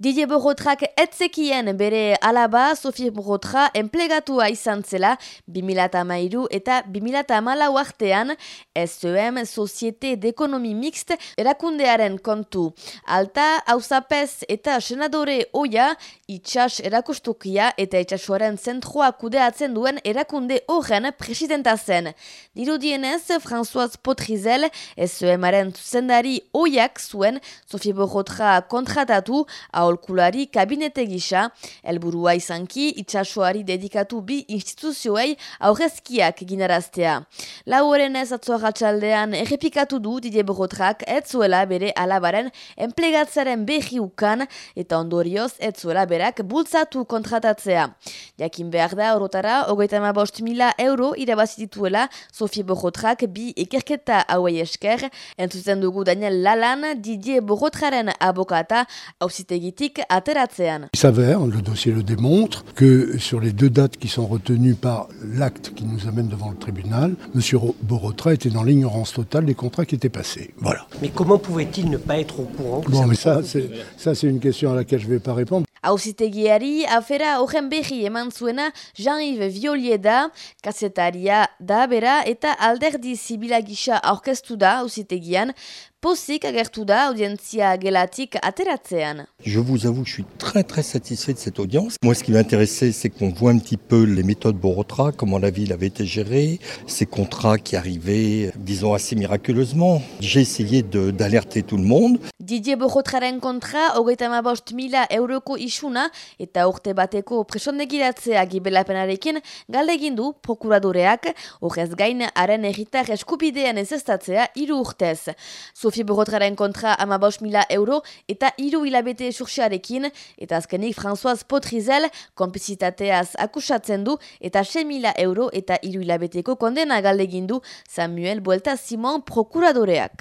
Didier Borotrak etzekien bere alaba Sofie Borotra enplegatua izan zela 2008 eta 2008 artean SEM Societe d'Ekonomi Mixt erakundearen kontu. Alta, hausapez eta senadore oia itxas erakustukia eta itxasuaren zentroa kudeatzen duen erakunde horren presidenta zen. Dirudienez, François Potrizel, SEMaren zuzendari oiak zuen Sofie Borotra kontratatu hau aholkulari kabinete gisa, helburua izanki itxasuari dedikatu bi instituzioei aurrezkiak ginaraztea. Lau horren ez atzoratxaldean errepikatu du Didier Borotrak ez zuela bere alabaren enplegatzaren behi ukan eta ondorioz ez zuela berak bultzatu kontratatzea. Jakin behar da horotara, hogeita ma bost mila euro irabazituela Sofie Borotrak bi ikerketa hauei esker, entzuzen dugu Daniel Lalan, Didier Borotraren abokata, hausitegitik Il s'avère, le dossier le démontre, que sur les deux dates qui sont retenues par l'acte qui nous amène devant le tribunal, M. Borotra était dans l'ignorance totale des contrats qui étaient passés. Voilà. Mais comment pouvait-il ne pas être au courant Bon, mais ça, c'est, ça, c'est une question à laquelle je ne vais pas répondre. Hauzitegiari afera horren behi eman zuena Jean-Yves Violier da, kasetaria da bera eta alderdi zibila gisa aurkeztu da hauzitegian, pozik agertu da audientzia gelatik ateratzean. Je vous avoue que je suis très très satisfait de cette audience. Moi ce qui m'intéressait c'est qu'on voit un petit peu les méthodes Borotra, comment la ville avait été gérée, ces contrats qui arrivaient, disons assez miraculeusement. J'ai essayé d'alerter tout le monde. Didier Borotraren kontra, hogeita mabost mila euroko isuna eta urte bateko presondegiratzea gibelapenarekin galdegin du prokuradoreak, horrez gain haren egitar eskubidean ez estatzea iru urtez. Sofie Borotraren kontra amabost mila euro eta iru hilabete surxearekin eta azkenik François Potrizel konpizitateaz akusatzen du eta 6 mila euro eta iru hilabeteko kondena galdegin du Samuel Buelta Simon prokuradoreak.